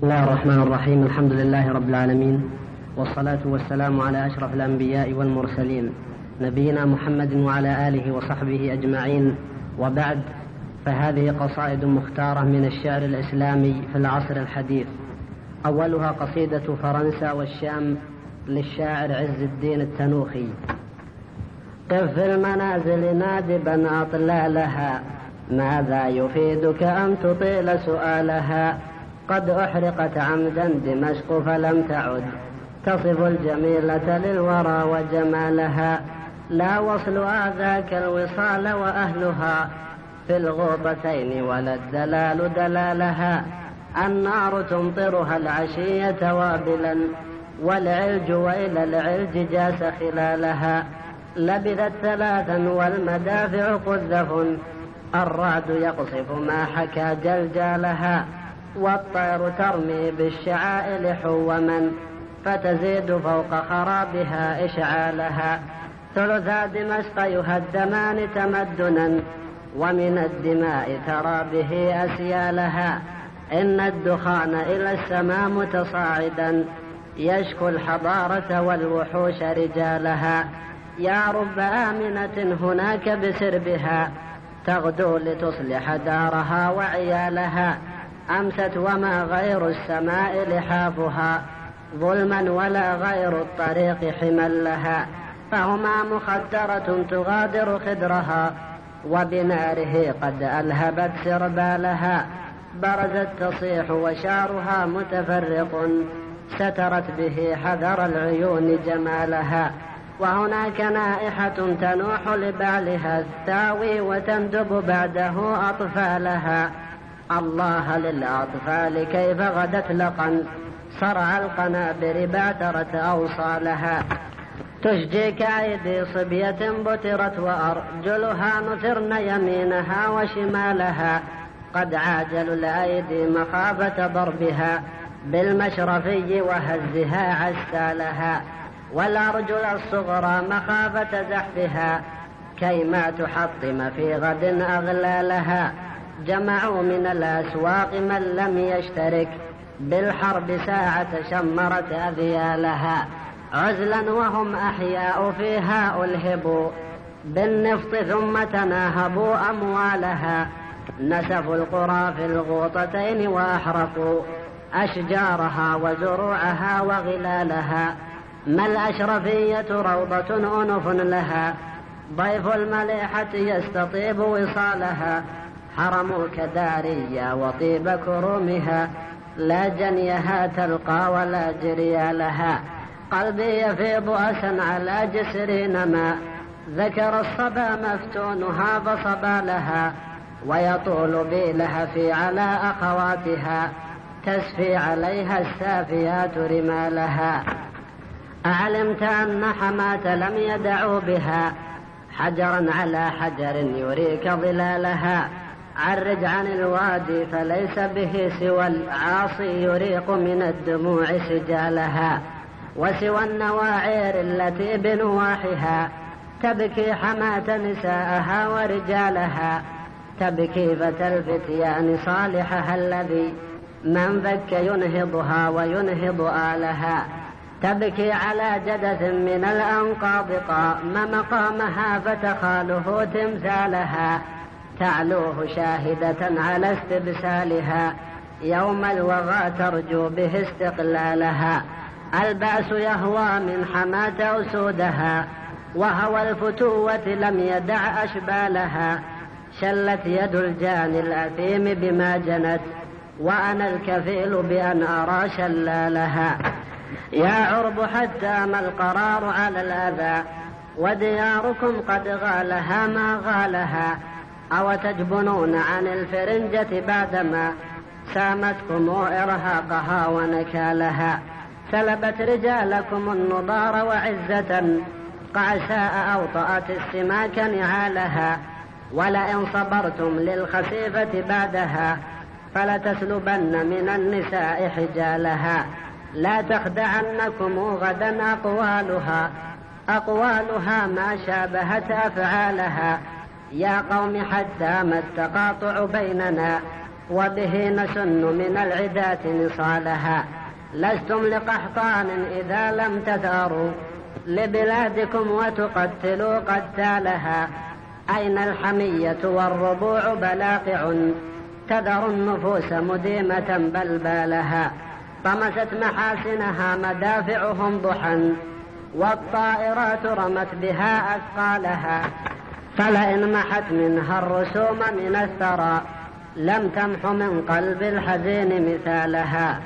بسم الله الرحمن الرحيم. الحمد لله رب العالمين. والصلاة والسلام على أشرف الأنبياء والمرسلين. نبينا محمد وعلى آله وصحبه أجمعين. وبعد فهذه قصائد مختارة من الشعر الإسلامي في العصر الحديث. أولها قصيدة فرنسا والشام للشاعر عز الدين التنوخي. قف في المنازل نادبا أطلالها ماذا يفيدك أن تطيل سؤالها؟ قد أحرقت عمدا دمشق فلم تعد. تصف الجميلة للورى وجمالها. لا وصل ذاك الوصال وأهلها. في الغوطتين ولا الدلال دلالها. النار تمطرها العشية وابلا. والعلج وإلى العلج جاس خلالها. لبثت ثلاثا والمدافع قذف. الرعد يقصف ما حكى جلجالها. والطير ترمي بالشعائل حوما فتزيد فوق خرابها إشعالها. ثلثا دمشق يهدمان تمدنا ومن الدماء ترى به أسيالها. إن الدخان إلى السماء متصاعدا يشكو الحضارة والوحوش رجالها. يا رب آمنة هناك بسربها تغدو لتصلح دارها وعيالها. أمست وما غير السماء لحافها ظلما ولا غير الطريق حمل لها. فهما مخدرة تغادر خدرها وبناره قد ألهبت سربالها. برزت تصيح وشعرها متفرق سترت به حذر العيون جمالها. وهناك نائحة تنوح لبعلها الثاوي وتندب بعده أطفالها. الله للأطفال كيف غدت لقا صرع القنابر بعترت أوصالها. تشجيك أيدي صبية بترت وأرجلها نثرن يمينها وشمالها. قد عاجلوا الأيدي مخافة ضربها بالمشرفي وهزها عسالها. والأرجل الصغرى مخافة زحفها كيما تحطم في غد أغلالها. جمعوا من الأسواق من لم يشترك. بالحرب ساعة شمرت أذيالها. عزلا وهم أحياء فيها ألهبوا. بالنفط ثم تناهبوا أموالها. نسفوا القرى في الغوطتين وأحرقوا. أشجارها وزروعها وغلالها. ما الأشرفية روضة أنف لها؟ ضيف المليحة يستطيب وصالها. حرمك داريا وطيب كرومها لا جنيها تلقى ولا جري لها قلبي يفيض أسا على جسر ما ذكر الصبا مفتونها فصبا لها ويطول بي لهفي على أخواتها تسفي عليها السافيات رمالها. أعلمت أن حماة لم يدعوا بها حجرا على حجر يريك ظلالها. عرج عن الوادي فليس به سوى العاصي يريق من الدموع سجالها وسوى النواعير التي بنواحها تبكي حماة نساءها ورجالها تبكي فتى الفتيان صالحها الذي من فك ينهضها وينهض آلها تبكي على جدث من الأنقاض قام مقامها فتخاله تمثالها. تعلوه شاهدة على استبسالها. يوم الوغى ترجو به استقلالها. البأس يهوى من حماة أسودها. وهوى الفتوة لم يدع أشبالها. شلت يد الجاني الأثيم بما جنت. وأنا الكفيل بأن أرى شلالها. يا عرب حتى ما القرار على الأذى. ودياركم قد غالها ما غالها. أو تجبنون عن الفرنجة بعدما سامتكم إرهاقها ونكالها. سلبت رجالكم النضار وعزة قعساء أوطأت السماك نعالها. ولئن صبرتم للخسيفة بعدها فلتسلبن من النساء حجالها. لا تخدعنكم غدا أقوالها. أقوالها ما شابهت أفعالها. يا قوم حتى ما التقاطع بيننا وبه نسن من العداة نصالها. لستم لقحطان إذا لم تثاروا لبلادكم وتقتلوا قتالها. أين الحمية والربوع بلاقع تذر النفوس مديمة بلبالها طمست محاسنها مدافعهم ضحى والطائرات رمت بها أثقالها. فلئن محت منها الرسوم من الثرى لم تمح من قلب الحزين مثالها.